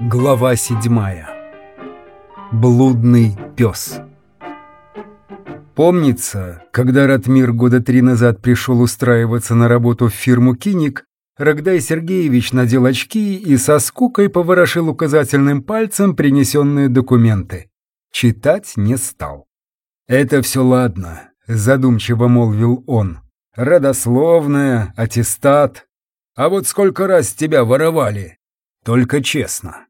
Глава седьмая. Блудный пес. Помнится, когда Ратмир года три назад пришел устраиваться на работу в фирму «Киник», Рогдай Сергеевич надел очки и со скукой поворошил указательным пальцем принесенные документы. Читать не стал. «Это все ладно», — задумчиво молвил он. «Родословная, аттестат. А вот сколько раз тебя воровали? Только честно».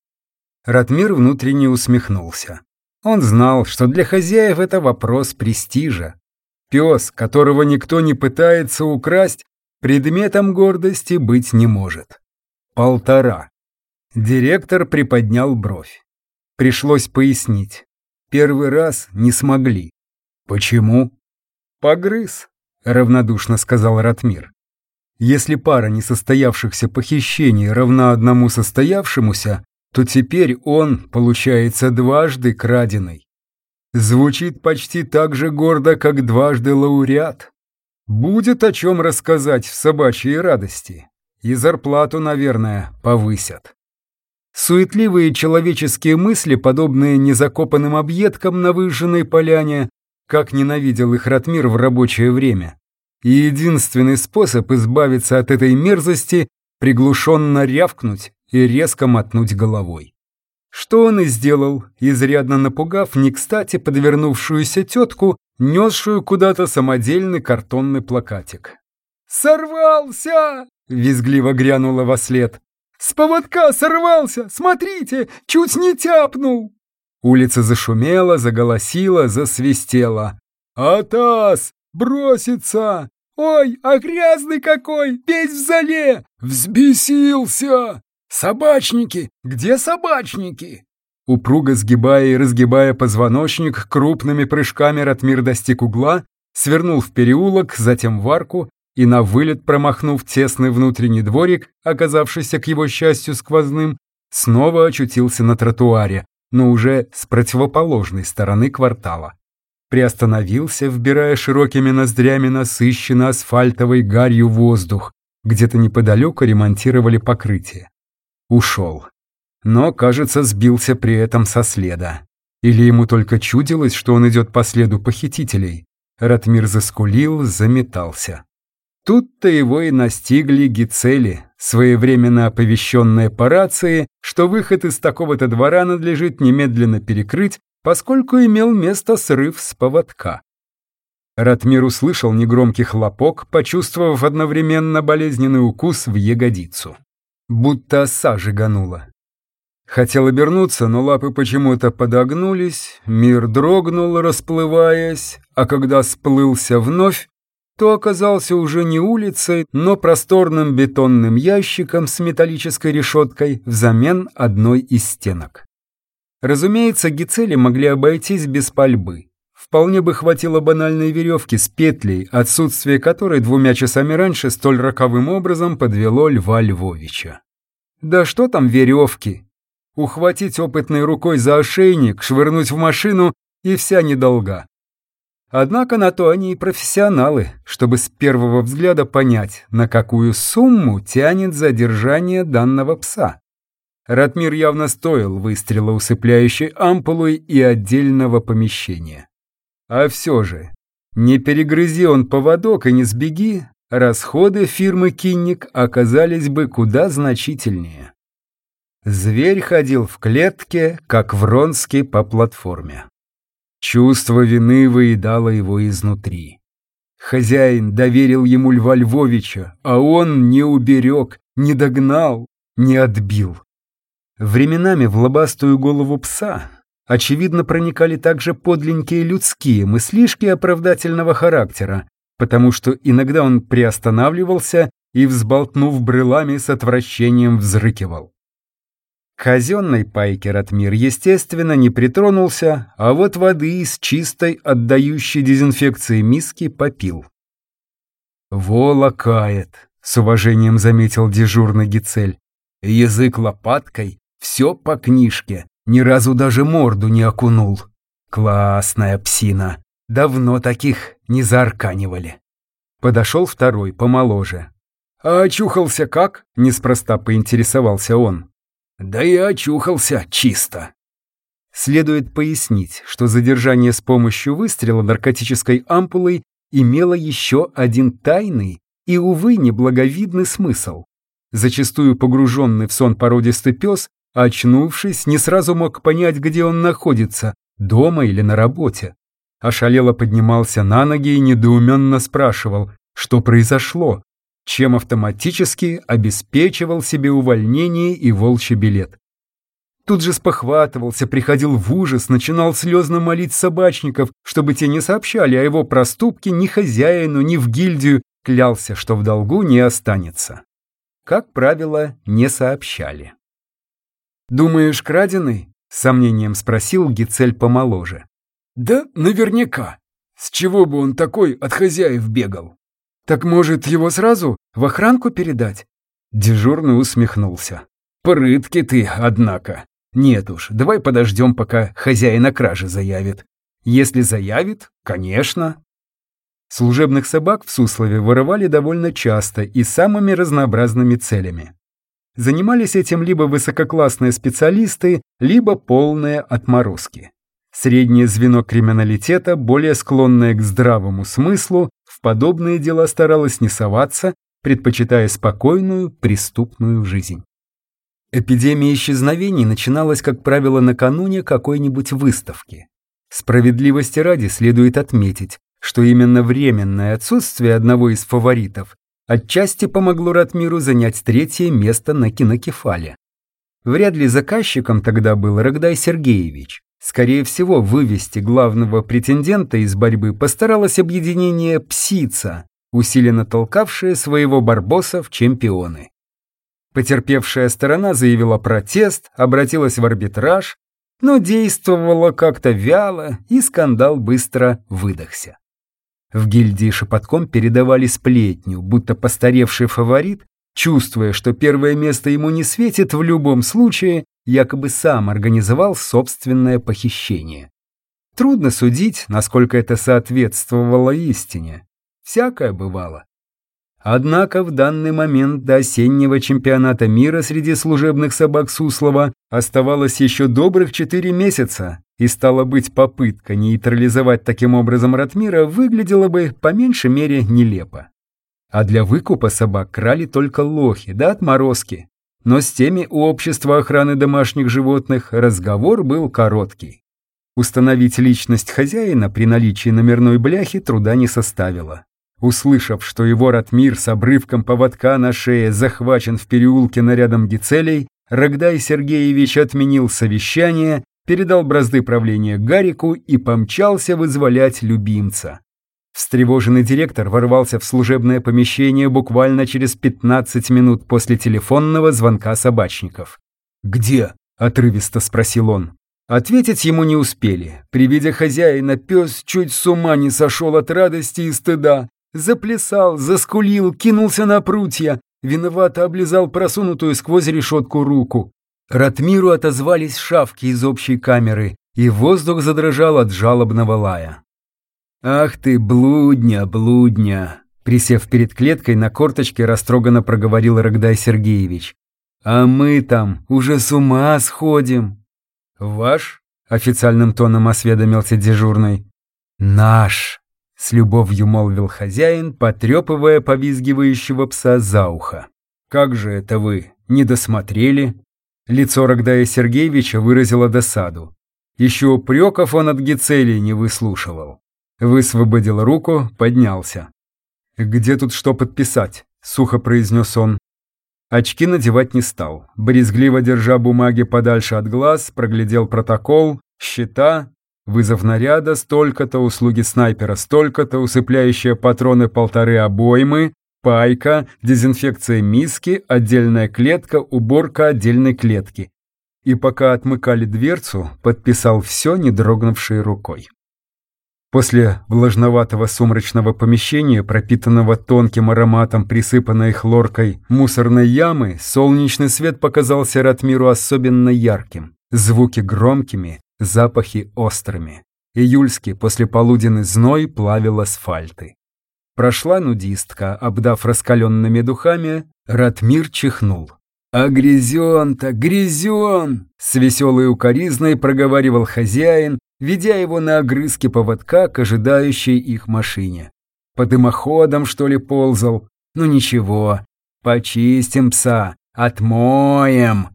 Ратмир внутренне усмехнулся. Он знал, что для хозяев это вопрос престижа. Пес, которого никто не пытается украсть, предметом гордости быть не может. Полтора. Директор приподнял бровь. Пришлось пояснить. Первый раз не смогли. Почему? Погрыз, равнодушно сказал Ратмир. Если пара несостоявшихся похищений равна одному состоявшемуся, то теперь он, получается, дважды краденый. Звучит почти так же гордо, как дважды лауреат. Будет о чем рассказать в собачьей радости. И зарплату, наверное, повысят. Суетливые человеческие мысли, подобные незакопанным объедкам на выжженной поляне, как ненавидел их Ратмир в рабочее время. И единственный способ избавиться от этой мерзости – приглушенно рявкнуть и резко мотнуть головой. Что он и сделал, изрядно напугав не кстати подвернувшуюся тетку, несшую куда-то самодельный картонный плакатик. «Сорвался!» — визгливо грянула во след. «С поводка сорвался! Смотрите, чуть не тяпнул!» Улица зашумела, заголосила, засвистела. «Атас! Бросится! Ой, а грязный какой! Весь в зале! Взбесился! Собачники! Где собачники?» Упруго сгибая и разгибая позвоночник, крупными прыжками Ратмир достиг угла, свернул в переулок, затем в арку и на вылет промахнув тесный внутренний дворик, оказавшийся к его счастью сквозным, снова очутился на тротуаре, но уже с противоположной стороны квартала. Приостановился, вбирая широкими ноздрями насыщенно асфальтовой гарью воздух, где-то неподалеку ремонтировали покрытие. Ушел. Но, кажется, сбился при этом со следа. Или ему только чудилось, что он идет по следу похитителей. Ратмир заскулил, заметался. Тут-то его и настигли гицели, своевременно оповещенные по рации, что выход из такого-то двора надлежит немедленно перекрыть, поскольку имел место срыв с поводка. Ратмир услышал негромкий хлопок, почувствовав одновременно болезненный укус в ягодицу будто оса жиганула. Хотел обернуться, но лапы почему-то подогнулись, мир дрогнул, расплываясь, а когда сплылся вновь, то оказался уже не улицей, но просторным бетонным ящиком с металлической решеткой взамен одной из стенок. Разумеется, гицели могли обойтись без пальбы. Вполне бы хватило банальной веревки с петлей, отсутствие которой двумя часами раньше столь роковым образом подвело Льва Львовича. Да что там веревки? Ухватить опытной рукой за ошейник, швырнуть в машину и вся недолга. Однако на то они и профессионалы, чтобы с первого взгляда понять, на какую сумму тянет задержание данного пса. Ратмир явно стоил выстрела усыпляющей ампулой и отдельного помещения. А все же, не перегрызи он поводок и не сбеги, расходы фирмы «Кинник» оказались бы куда значительнее. Зверь ходил в клетке, как Вронский по платформе. Чувство вины выедало его изнутри. Хозяин доверил ему Льва Львовича, а он не уберег, не догнал, не отбил. Временами в лобастую голову пса очевидно, проникали также подленькие людские мыслишки оправдательного характера, потому что иногда он приостанавливался и, взболтнув брылами, с отвращением взрыкивал. К казенной пайке Ратмир, естественно, не притронулся, а вот воды из чистой, отдающей дезинфекции миски попил. «Во лакает», — с уважением заметил дежурный Гицель. «Язык лопаткой, все по книжке, ни разу даже морду не окунул. Классная псина. Давно таких не заарканивали. Подошел второй, помоложе. «А очухался как?» — неспроста поинтересовался он. «Да и очухался чисто». Следует пояснить, что задержание с помощью выстрела наркотической ампулой имело еще один тайный и, увы, неблаговидный смысл. Зачастую погруженный в сон породистый пес, очнувшись, не сразу мог понять, где он находится, дома или на работе. Ошалело поднимался на ноги и недоуменно спрашивал, что произошло, чем автоматически обеспечивал себе увольнение и волчий билет. Тут же спохватывался, приходил в ужас, начинал слезно молить собачников, чтобы те не сообщали о его проступке ни хозяину, ни в гильдию, клялся, что в долгу не останется. Как правило, не сообщали. «Думаешь, краденый?» — с сомнением спросил Гицель помоложе. «Да наверняка. С чего бы он такой от хозяев бегал?» «Так, может, его сразу в охранку передать?» Дежурный усмехнулся. «Прытки ты, однако. Нет уж, давай подождем, пока хозяин о краже заявит. Если заявит, конечно». Служебных собак в Суслове воровали довольно часто и самыми разнообразными целями. Занимались этим либо высококлассные специалисты, либо полные отморозки. Среднее звено криминалитета, более склонное к здравому смыслу, в подобные дела старалось не соваться, предпочитая спокойную, преступную жизнь. Эпидемия исчезновений начиналась, как правило, накануне какой-нибудь выставки. Справедливости ради следует отметить, что именно временное отсутствие одного из фаворитов отчасти помогло Ратмиру занять третье место на кинокефале. Вряд ли заказчиком тогда был Рогдай Сергеевич. Скорее всего, вывести главного претендента из борьбы постаралось объединение «Псица», усиленно толкавшее своего Барбоса в чемпионы. Потерпевшая сторона заявила протест, обратилась в арбитраж, но действовала как-то вяло, и скандал быстро выдохся. В гильдии шепотком передавали сплетню, будто постаревший фаворит, чувствуя, что первое место ему не светит в любом случае, якобы сам организовал собственное похищение. Трудно судить, насколько это соответствовало истине. Всякое бывало. Однако в данный момент до осеннего чемпионата мира среди служебных собак Суслова оставалось еще добрых четыре месяца, и стала быть попытка нейтрализовать таким образом Ратмира выглядела бы по меньшей мере нелепо. А для выкупа собак крали только лохи да отморозки, но с теми у общества охраны домашних животных разговор был короткий. Установить личность хозяина при наличии номерной бляхи труда не составило. Услышав, что его Ратмир с обрывком поводка на шее захвачен в переулке нарядом гицелей, Рогдай Сергеевич отменил совещание, передал бразды правления Гарику и помчался вызволять любимца. Встревоженный директор ворвался в служебное помещение буквально через 15 минут после телефонного звонка собачников. «Где?» – отрывисто спросил он. Ответить ему не успели. При виде хозяина пес чуть с ума не сошел от радости и стыда. Заплясал, заскулил, кинулся на прутья, виновато облизал просунутую сквозь решетку руку. Ратмиру отозвались шавки из общей камеры, и воздух задрожал от жалобного лая. «Ах ты, блудня, блудня!» Присев перед клеткой, на корточке растроганно проговорил Рогдай Сергеевич. «А мы там уже с ума сходим!» «Ваш?» — официальным тоном осведомился дежурный. «Наш!» — с любовью молвил хозяин, потрепывая повизгивающего пса за ухо. «Как же это вы, не досмотрели?» Лицо Рогдая Сергеевича выразило досаду. Еще упреков он от Гицелии не выслушивал. Высвободил руку, поднялся. «Где тут что подписать?» — сухо произнес он. Очки надевать не стал. Брезгливо держа бумаги подальше от глаз, проглядел протокол, счета, вызов наряда, столько-то, услуги снайпера, столько-то, усыпляющие патроны полторы обоймы, пайка, дезинфекция миски, отдельная клетка, уборка отдельной клетки. И пока отмыкали дверцу, подписал все, не дрогнувшей рукой. После влажноватого сумрачного помещения, пропитанного тонким ароматом присыпанной хлоркой мусорной ямы, солнечный свет показался Ратмиру особенно ярким, звуки громкими, запахи острыми. Июльский послеполуденный зной плавил асфальты. Прошла нудистка, обдав раскаленными духами, Ратмир чихнул. «А грязен-то, грязен!» С веселой укоризной проговаривал хозяин, ведя его на огрызки поводка к ожидающей их машине. По дымоходам, что ли, ползал? Ну ничего, почистим пса, отмоем.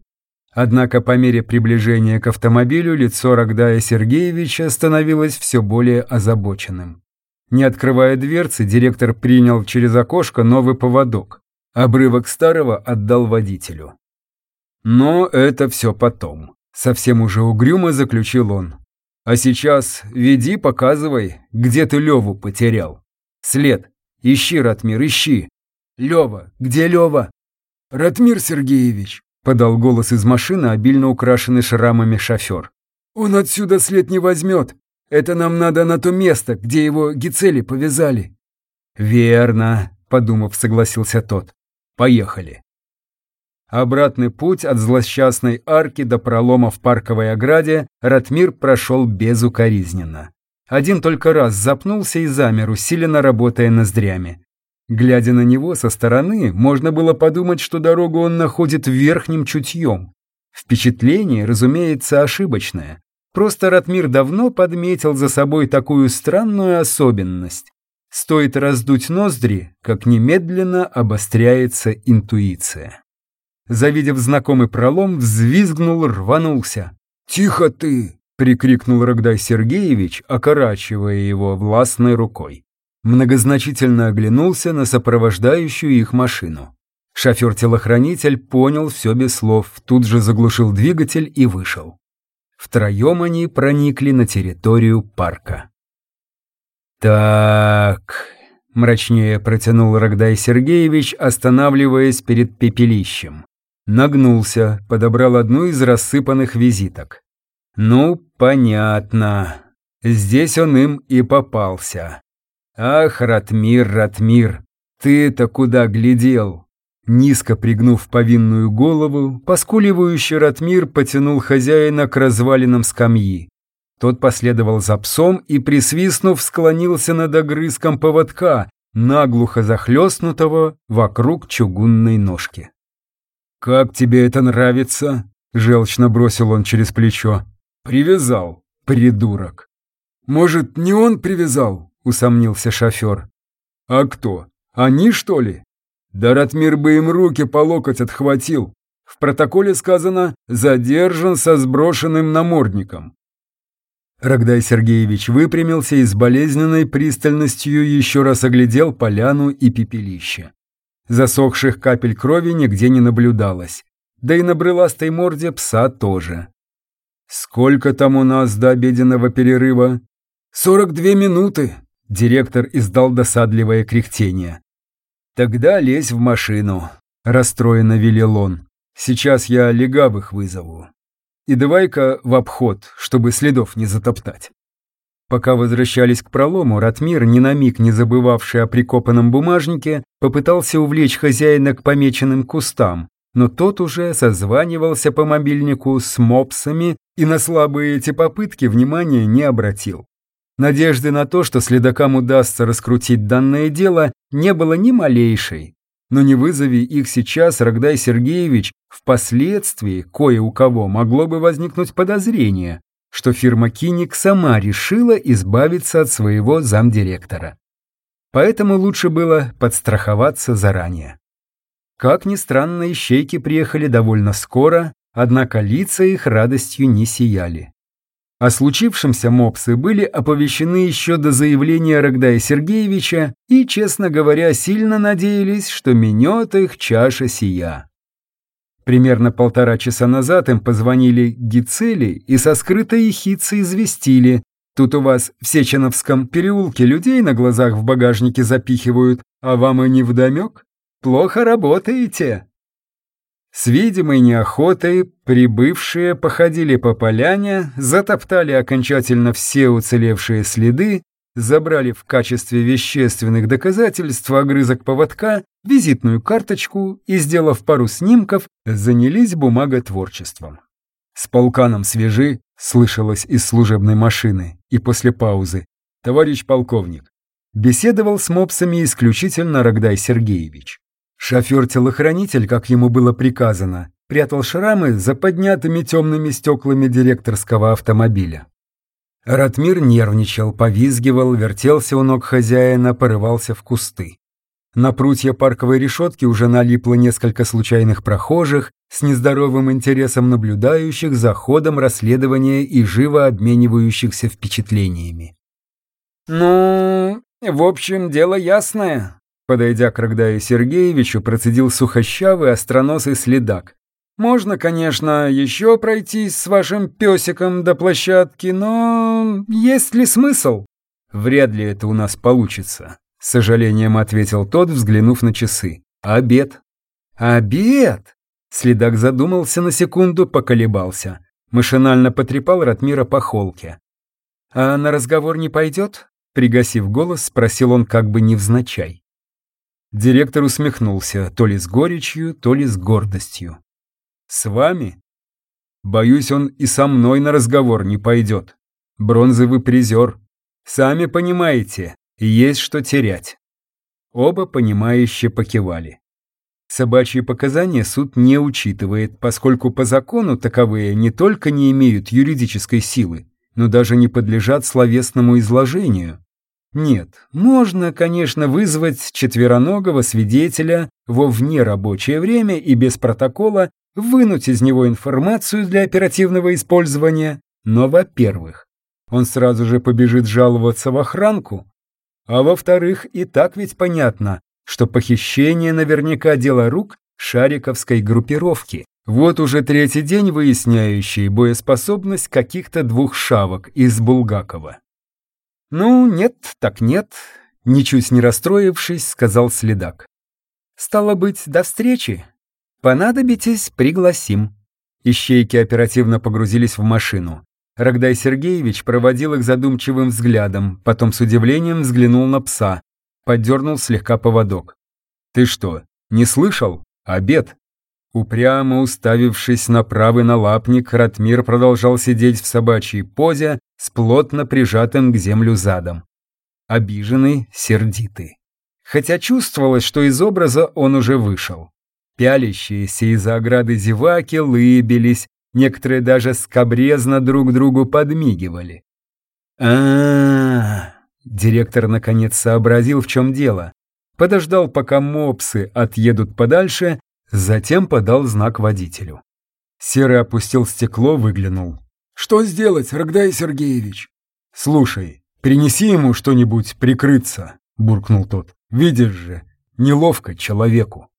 Однако по мере приближения к автомобилю лицо Рогдая Сергеевича становилось все более озабоченным. Не открывая дверцы, директор принял через окошко новый поводок. Обрывок старого отдал водителю. Но это все потом. Совсем уже угрюмо заключил он. А сейчас веди, показывай, где ты Леву потерял. След. Ищи, Ратмир, ищи. Лева, где Лева? Ратмир Сергеевич, подал голос из машины, обильно украшенный шрамами шофер. Он отсюда след не возьмет. Это нам надо на то место, где его гицели повязали. Верно, подумав, согласился тот. Поехали. Обратный путь от злосчастной арки до пролома в парковой ограде Ратмир прошел безукоризненно. Один только раз запнулся и замер, усиленно работая ноздрями. Глядя на него со стороны, можно было подумать, что дорогу он находит верхним чутьем. Впечатление, разумеется, ошибочное. Просто Ратмир давно подметил за собой такую странную особенность. Стоит раздуть ноздри, как немедленно обостряется интуиция. Завидев знакомый пролом, взвизгнул, рванулся. «Тихо ты!» — прикрикнул Рогдай Сергеевич, окорачивая его властной рукой. Многозначительно оглянулся на сопровождающую их машину. Шофер-телохранитель понял все без слов, тут же заглушил двигатель и вышел. Втроем они проникли на территорию парка. «Так...» — мрачнее протянул Рогдай Сергеевич, останавливаясь перед пепелищем. Нагнулся, подобрал одну из рассыпанных визиток. «Ну, понятно. Здесь он им и попался. Ах, Ратмир, Ратмир, ты-то куда глядел?» Низко пригнув повинную голову, поскуливающий Ратмир потянул хозяина к развалинам скамьи. Тот последовал за псом и, присвистнув, склонился над огрызком поводка, наглухо захлестнутого вокруг чугунной ножки. «Как тебе это нравится?» — желчно бросил он через плечо. «Привязал, придурок». «Может, не он привязал?» — усомнился шофер. «А кто? Они, что ли?» Да Ратмир бы им руки по локоть отхватил. В протоколе сказано «задержан со сброшенным намордником». Рогдай Сергеевич выпрямился и с болезненной пристальностью еще раз оглядел поляну и пепелище. Засохших капель крови нигде не наблюдалось, да и на брыластой морде пса тоже. «Сколько там у нас до обеденного перерыва?» «Сорок две минуты», — директор издал досадливое кряхтение. «Тогда лезь в машину», — расстроенно велел он. «Сейчас я легавых вызову. И давай-ка в обход, чтобы следов не затоптать». Пока возвращались к пролому, Ратмир, ни на миг не забывавший о прикопанном бумажнике, попытался увлечь хозяина к помеченным кустам, но тот уже созванивался по мобильнику с мопсами и на слабые эти попытки внимания не обратил. Надежды на то, что следакам удастся раскрутить данное дело, не было ни малейшей. Но не вызови их сейчас, Рогдай Сергеевич, впоследствии кое у кого могло бы возникнуть подозрение, что фирма «Киник» сама решила избавиться от своего замдиректора. Поэтому лучше было подстраховаться заранее. Как ни странно, ищейки приехали довольно скоро, однако лица их радостью не сияли. О случившемся мопсы были оповещены еще до заявления Рогдая Сергеевича и, честно говоря, сильно надеялись, что минет их чаша сия. Примерно полтора часа назад им позвонили Гицели и со скрытой ехидцей известили. Тут у вас в Сеченовском переулке людей на глазах в багажнике запихивают, а вам и не вдомек? Плохо работаете. С видимой неохотой прибывшие походили по поляне, затоптали окончательно все уцелевшие следы, забрали в качестве вещественных доказательств огрызок поводка, визитную карточку и, сделав пару снимков, занялись бумаготворчеством. «С полканом свежи», — слышалось из служебной машины, и после паузы. «Товарищ полковник, Беседовал с мопсами исключительно Рогдай Сергеевич. Шофер-телохранитель, как ему было приказано, прятал шрамы за поднятыми темными стеклами директорского автомобиля. Ратмир нервничал, повизгивал, вертелся у ног хозяина, порывался в кусты. На прутья парковой решетки уже налипло несколько случайных прохожих, с нездоровым интересом наблюдающих за ходом расследования и живо обменивающихся впечатлениями. «Ну, в общем, дело ясное», — подойдя к Рогдаю Сергеевичу, процедил сухощавый остроносый следак. «Можно, конечно, еще пройтись с вашим песиком до площадки, но есть ли смысл?» «Вряд ли это у нас получится», — с сожалением ответил тот, взглянув на часы. «Обед». «Обед?» Следак задумался на секунду, поколебался. Машинально потрепал Ратмира по холке. «А на разговор не пойдет?» Пригасив голос, спросил он как бы невзначай. Директор усмехнулся, то ли с горечью, то ли с гордостью. «С вами?» «Боюсь, он и со мной на разговор не пойдет. Бронзовый призер. Сами понимаете, есть что терять». Оба понимающе покивали. Собачьи показания суд не учитывает, поскольку по закону таковые не только не имеют юридической силы, но даже не подлежат словесному изложению. Нет, можно, конечно, вызвать четвероногого свидетеля во внерабочее время и без протокола вынуть из него информацию для оперативного использования, но, во-первых, он сразу же побежит жаловаться в охранку, а во-вторых, и так ведь понятно, что похищение наверняка дело рук шариковской группировки. Вот уже третий день выясняющий боеспособность каких-то двух шавок из Булгакова. «Ну, нет, так нет», — ничуть не расстроившись, сказал следак. «Стало быть, до встречи. Понадобитесь, пригласим». Ищейки оперативно погрузились в машину. Рогдай Сергеевич проводил их задумчивым взглядом, потом с удивлением взглянул на пса, поддернул слегка поводок. «Ты что, не слышал? Обед!» Упрямо уставившись на правый налапник, Ратмир продолжал сидеть в собачьей позе с плотно прижатым к землю задом. Обиженный, сердитый. Хотя чувствовалось, что из образа он уже вышел. Пялящиеся из-за ограды зеваки лыбились, некоторые даже скобрезно друг другу подмигивали. а, Директор наконец сообразил, в чем дело. Подождал, пока мопсы отъедут подальше, затем подал знак водителю. Серый опустил стекло, выглянул. «Что сделать, Рогдай Сергеевич?» «Слушай, принеси ему что-нибудь прикрыться», — буркнул тот. «Видишь же, неловко человеку».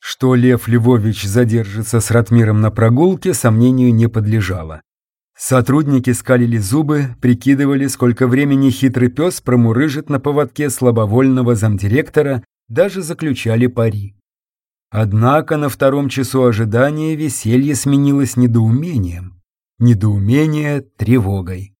Что Лев Львович задержится с Ратмиром на прогулке, сомнению не подлежало. Сотрудники скалили зубы, прикидывали, сколько времени хитрый пес промурыжит на поводке слабовольного замдиректора, даже заключали пари. Однако на втором часу ожидания веселье сменилось недоумением. Недоумение — тревогой.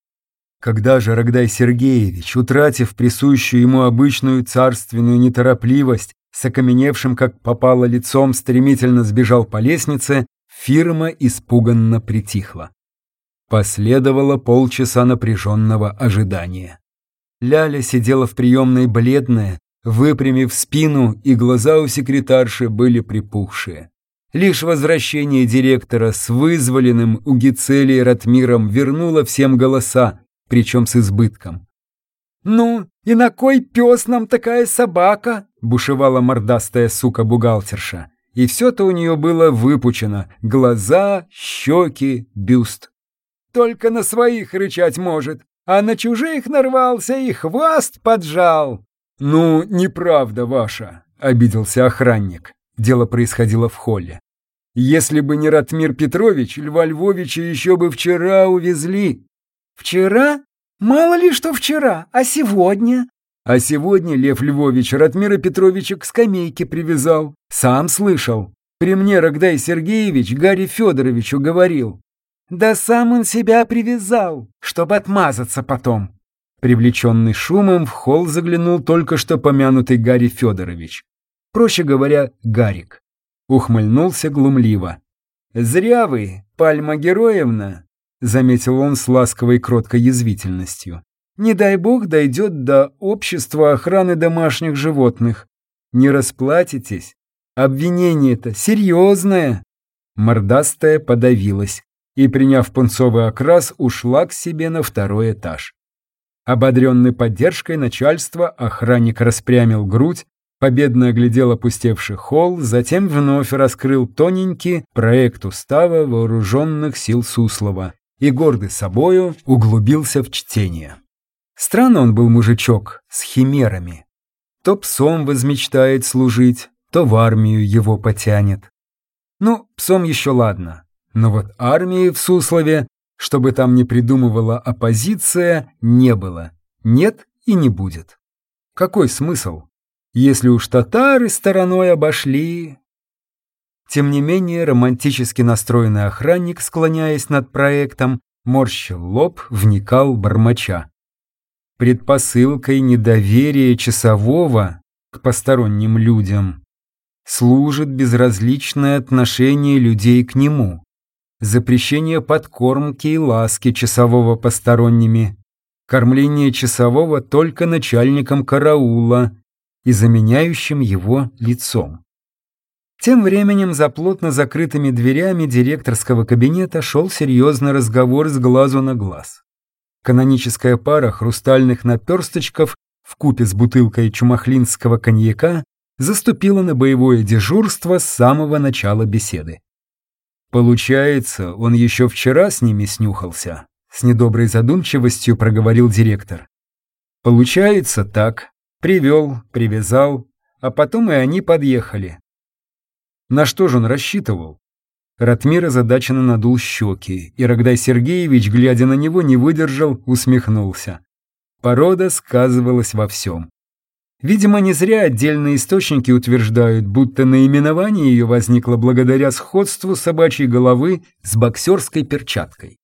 Когда же Рогдай Сергеевич, утратив присущую ему обычную царственную неторопливость, с окаменевшим, как попало лицом, стремительно сбежал по лестнице, фирма испуганно притихла. Последовало полчаса напряженного ожидания. Ляля сидела в приемной бледная, выпрямив спину, и глаза у секретарши были припухшие. Лишь возвращение директора с вызволенным у Гицелии Ратмиром вернуло всем голоса, причем с избытком. «Ну, и на кой пес нам такая собака?» — бушевала мордастая сука-бухгалтерша. И все-то у нее было выпучено — глаза, щеки, бюст. Только на своих рычать может, а на чужих нарвался и хвост поджал. «Ну, неправда ваша», — обиделся охранник. Дело происходило в холле. «Если бы не Ратмир Петрович, Льва Львовича еще бы вчера увезли». «Вчера? Мало ли что вчера, а сегодня?» А сегодня Лев Львович Ратмира Петровича к скамейке привязал. Сам слышал. При мне Рогдай Сергеевич Гарри Федоровичу говорил. Да сам он себя привязал, чтобы отмазаться потом. Привлеченный шумом, в холл заглянул только что помянутый Гарри Федорович. Проще говоря, Гарик. Ухмыльнулся глумливо. «Зря вы, Пальма Героевна», — заметил он с ласковой кроткой язвительностью. Не дай бог дойдет до общества охраны домашних животных. Не расплатитесь. Обвинение-то серьезное. Мордастая подавилась и, приняв пунцовый окрас, ушла к себе на второй этаж. Ободренный поддержкой начальства, охранник распрямил грудь, победно оглядел опустевший холл, затем вновь раскрыл тоненький проект устава вооруженных сил Суслова и, гордый собою, углубился в чтение. Странно он был мужичок, с химерами. То псом возмечтает служить, то в армию его потянет. Ну, псом еще ладно, но вот армии в Суслове, чтобы там не придумывала оппозиция, не было. Нет и не будет. Какой смысл? Если уж татары стороной обошли... Тем не менее, романтически настроенный охранник, склоняясь над проектом, морщил лоб, вникал бормоча. Предпосылкой недоверия часового к посторонним людям служит безразличное отношение людей к нему запрещение подкормки и ласки часового посторонними, кормление часового только начальником караула и заменяющим его лицом. Тем временем за плотно закрытыми дверями директорского кабинета шел серьезный разговор с глазу на глаз. Каноническая пара хрустальных наперсточков в купе с бутылкой чумахлинского коньяка заступила на боевое дежурство с самого начала беседы. Получается, он еще вчера с ними снюхался, с недоброй задумчивостью проговорил директор. Получается так. Привел, привязал, а потом и они подъехали. На что же он рассчитывал? Ратмир озадаченно надул щеки, и Рогдай Сергеевич, глядя на него, не выдержал, усмехнулся. Порода сказывалась во всем. Видимо, не зря отдельные источники утверждают, будто наименование ее возникло благодаря сходству собачьей головы с боксерской перчаткой.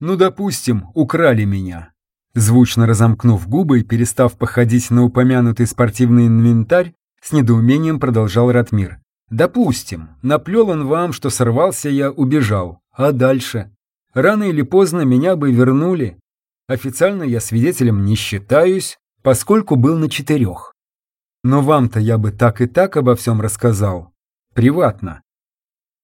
«Ну, допустим, украли меня». Звучно разомкнув губы и перестав походить на упомянутый спортивный инвентарь, с недоумением продолжал Ратмир. «Допустим, наплел он вам, что сорвался я, убежал. А дальше? Рано или поздно меня бы вернули. Официально я свидетелем не считаюсь, поскольку был на четырех. Но вам-то я бы так и так обо всем рассказал. Приватно.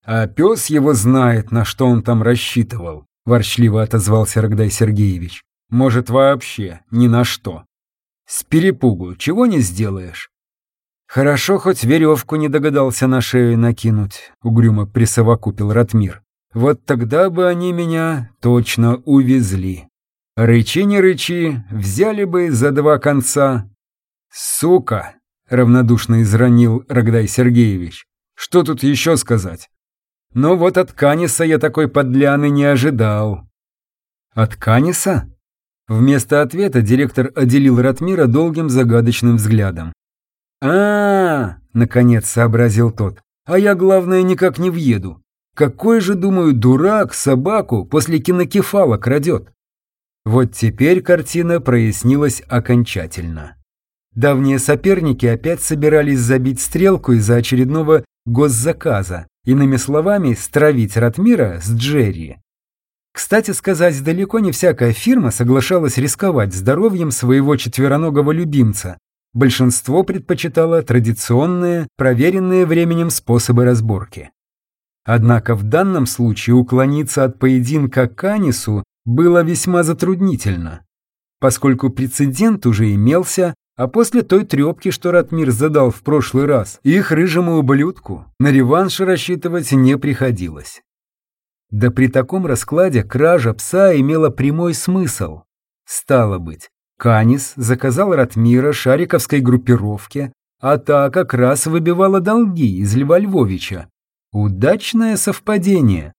А пес его знает, на что он там рассчитывал, ворчливо отозвался Рогдай Сергеевич. Может, вообще ни на что. С перепугу чего не сделаешь. Хорошо, хоть веревку не догадался на шею накинуть, угрюмо присовокупил Ратмир. Вот тогда бы они меня точно увезли. Рычи не рычи, взяли бы за два конца. Сука! Равнодушно изранил Рогдай Сергеевич. Что тут еще сказать? Но вот от Каниса я такой подляны не ожидал. От Каниса? Вместо ответа директор отделил Ратмира долгим загадочным взглядом. а, -а, -а наконец сообразил тот. «А я, главное, никак не въеду. Какой же, думаю, дурак собаку после кинокефала крадет?» Вот теперь картина прояснилась окончательно. Давние соперники опять собирались забить стрелку из-за очередного госзаказа, иными словами, стравить Ратмира с Джерри. Кстати сказать, далеко не всякая фирма соглашалась рисковать здоровьем своего четвероногого любимца. Большинство предпочитало традиционные, проверенные временем способы разборки. Однако в данном случае уклониться от поединка к Анису было весьма затруднительно, поскольку прецедент уже имелся, а после той трепки, что Ратмир задал в прошлый раз, их рыжему ублюдку на реванш рассчитывать не приходилось. Да при таком раскладе кража пса имела прямой смысл. Стало быть, Канис заказал Ратмира шариковской группировке, а та как раз выбивала долги из Льва Львовича. Удачное совпадение.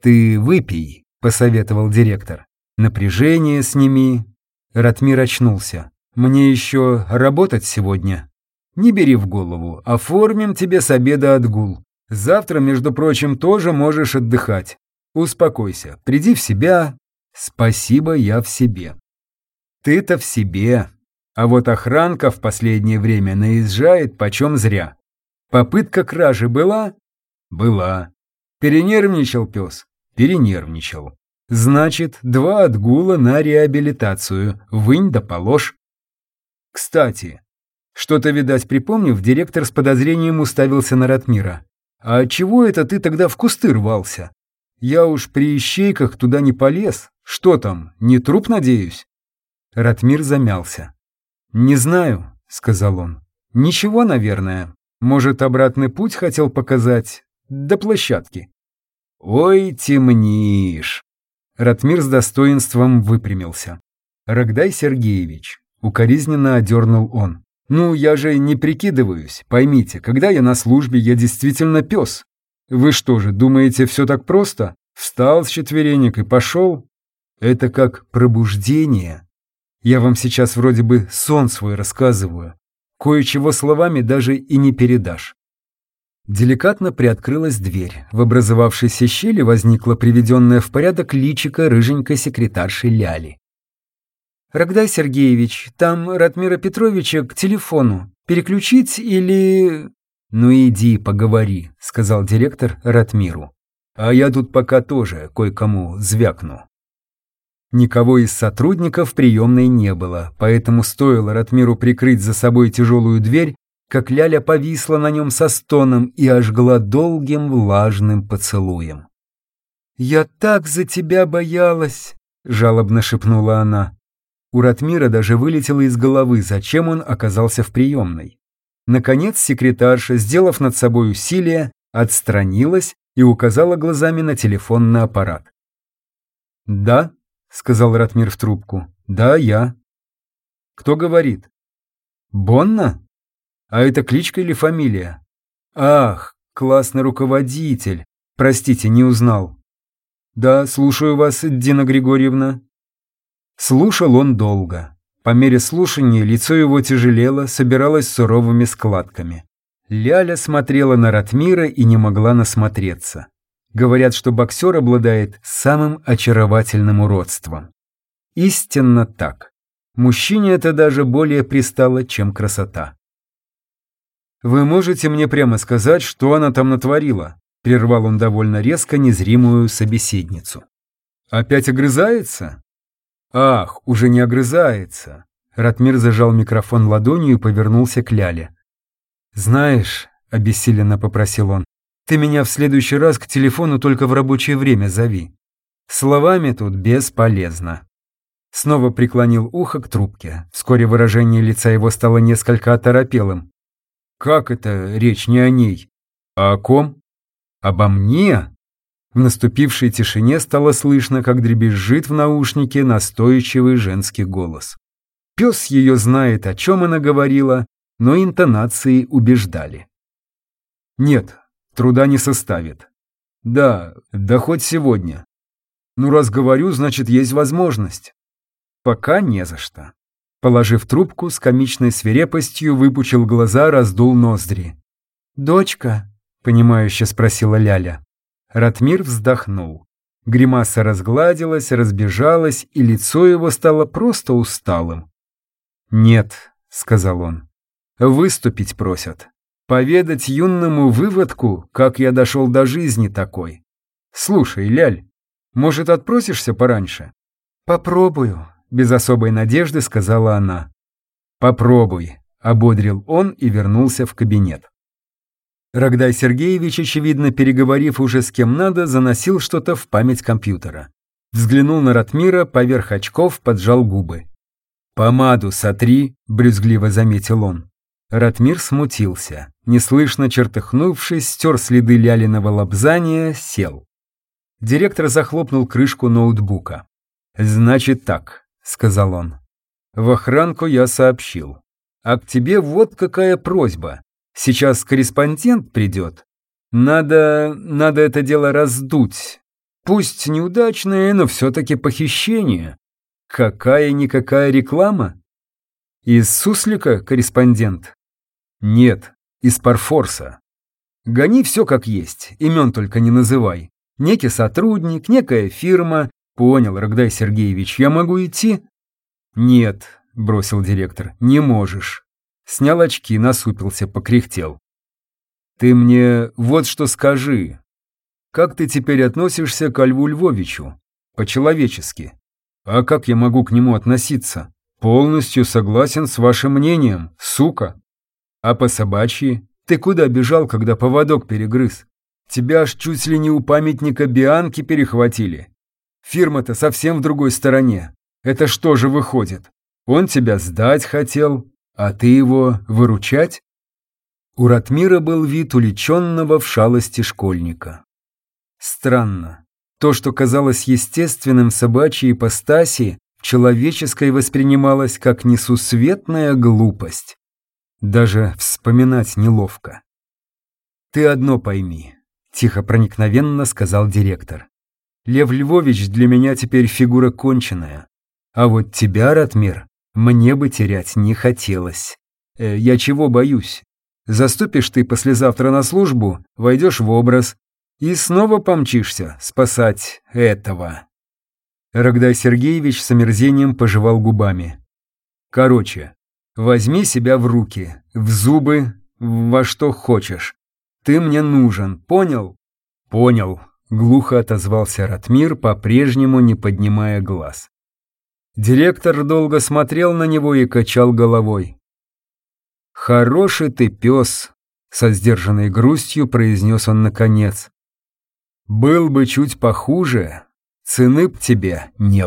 «Ты выпей», — посоветовал директор. «Напряжение сними». Ратмир очнулся. «Мне еще работать сегодня?» «Не бери в голову. Оформим тебе с обеда отгул. Завтра, между прочим, тоже можешь отдыхать. Успокойся, приди в себя. Спасибо, я в себе». «Ты-то в себе. А вот охранка в последнее время наезжает почем зря. Попытка кражи была?» «Была. Перенервничал пес перенервничал. Значит, два отгула на реабилитацию. Вынь да положь. Кстати, что-то, видать, припомнив, директор с подозрением уставился на Ратмира. «А чего это ты тогда в кусты рвался? Я уж при ищейках туда не полез. Что там, не труп, надеюсь?» Ратмир замялся. «Не знаю», — сказал он. «Ничего, наверное. Может, обратный путь хотел показать? До площадки». «Ой, темнишь!» Ратмир с достоинством выпрямился. «Рогдай Сергеевич», — укоризненно одернул он. «Ну, я же не прикидываюсь. Поймите, когда я на службе, я действительно пес. Вы что же, думаете, все так просто? Встал с четверенек и пошел? Это как пробуждение. Я вам сейчас вроде бы сон свой рассказываю. Кое-чего словами даже и не передашь. Деликатно приоткрылась дверь. В образовавшейся щели возникла приведенная в порядок личика рыженькой секретарши Ляли. «Рогдай Сергеевич, там Ратмира Петровича к телефону. Переключить или...» «Ну иди, поговори», — сказал директор Ратмиру. «А я тут пока тоже кое-кому звякну». Никого из сотрудников приемной не было, поэтому стоило Ратмиру прикрыть за собой тяжелую дверь, как Ляля повисла на нем со стоном и ожгла долгим влажным поцелуем. «Я так за тебя боялась!» — жалобно шепнула она. У Ратмира даже вылетело из головы, зачем он оказался в приемной. Наконец секретарша, сделав над собой усилие, отстранилась и указала глазами на телефонный аппарат. «Да», — сказал Ратмир в трубку, — «да, я». «Кто говорит?» «Бонна? А это кличка или фамилия?» «Ах, классный руководитель. Простите, не узнал». «Да, слушаю вас, Дина Григорьевна». Слушал он долго. По мере слушания лицо его тяжелело, собиралось суровыми складками. Ляля смотрела на Ратмира и не могла насмотреться. Говорят, что боксер обладает самым очаровательным уродством. Истинно так. Мужчине это даже более пристало, чем красота. «Вы можете мне прямо сказать, что она там натворила?» Прервал он довольно резко незримую собеседницу. «Опять огрызается?» Ах, уже не огрызается. Ратмир зажал микрофон ладонью и повернулся к Ляле. «Знаешь», — обессиленно попросил он, «ты меня в следующий раз к телефону только в рабочее время зови. Словами тут бесполезно». Снова преклонил ухо к трубке. Вскоре выражение лица его стало несколько оторопелым. «Как это речь не о ней? А о ком? Обо мне?» В наступившей тишине стало слышно, как дребезжит в наушнике настойчивый женский голос. Пес ее знает, о чем она говорила, но интонации убеждали. Нет, труда не составит. Да, да хоть сегодня. Ну, раз говорю, значит, есть возможность. Пока не за что. Положив трубку, с комичной свирепостью выпучил глаза, раздул ноздри. «Дочка?» — понимающе спросила Ляля. Ратмир вздохнул. Гримаса разгладилась, разбежалась, и лицо его стало просто усталым. «Нет», — сказал он, — «выступить просят. Поведать юному выводку, как я дошел до жизни такой. Слушай, Ляль, может, отпросишься пораньше?» «Попробую», — без особой надежды сказала она. «Попробуй», — ободрил он и вернулся в кабинет. Рогдай Сергеевич, очевидно, переговорив уже с кем надо, заносил что-то в память компьютера. Взглянул на Ратмира, поверх очков поджал губы. «Помаду сотри», — брюзгливо заметил он. Ратмир смутился. Неслышно чертыхнувшись, стер следы лялиного лобзания, сел. Директор захлопнул крышку ноутбука. «Значит так», — сказал он. «В охранку я сообщил. А к тебе вот какая просьба. Сейчас корреспондент придет. Надо, надо это дело раздуть. Пусть неудачное, но все-таки похищение. Какая-никакая реклама? Из Суслика корреспондент? Нет, из Парфорса. Гони все как есть, имен только не называй. Некий сотрудник, некая фирма. Понял, Рогдай Сергеевич, я могу идти? Нет, бросил директор, не можешь. Снял очки, насупился, покряхтел. «Ты мне вот что скажи. Как ты теперь относишься к Льву Львовичу? по-человечески. А как я могу к нему относиться? Полностью согласен с вашим мнением, сука. А по собачьи? Ты куда бежал, когда поводок перегрыз? Тебя аж чуть ли не у памятника Бианки перехватили. Фирма-то совсем в другой стороне. Это что же выходит? Он тебя сдать хотел, а ты его выручать? У Ратмира был вид уличенного в шалости школьника. Странно. То, что казалось естественным собачьей ипостаси, человеческой воспринималось как несусветная глупость. Даже вспоминать неловко. «Ты одно пойми», — тихо проникновенно сказал директор. «Лев Львович для меня теперь фигура конченая. А вот тебя, Ратмир, мне бы терять не хотелось. Э, я чего боюсь? Заступишь ты послезавтра на службу, войдешь в образ, и снова помчишься спасать этого. Рогдай Сергеевич с омерзением пожевал губами. Короче, возьми себя в руки, в зубы, во что хочешь. Ты мне нужен, понял? Понял, глухо отозвался Ратмир, по-прежнему не поднимая глаз. Директор долго смотрел на него и качал головой. «Хороший ты пес», — со сдержанной грустью произнес он наконец. «Был бы чуть похуже, цены б тебе не было».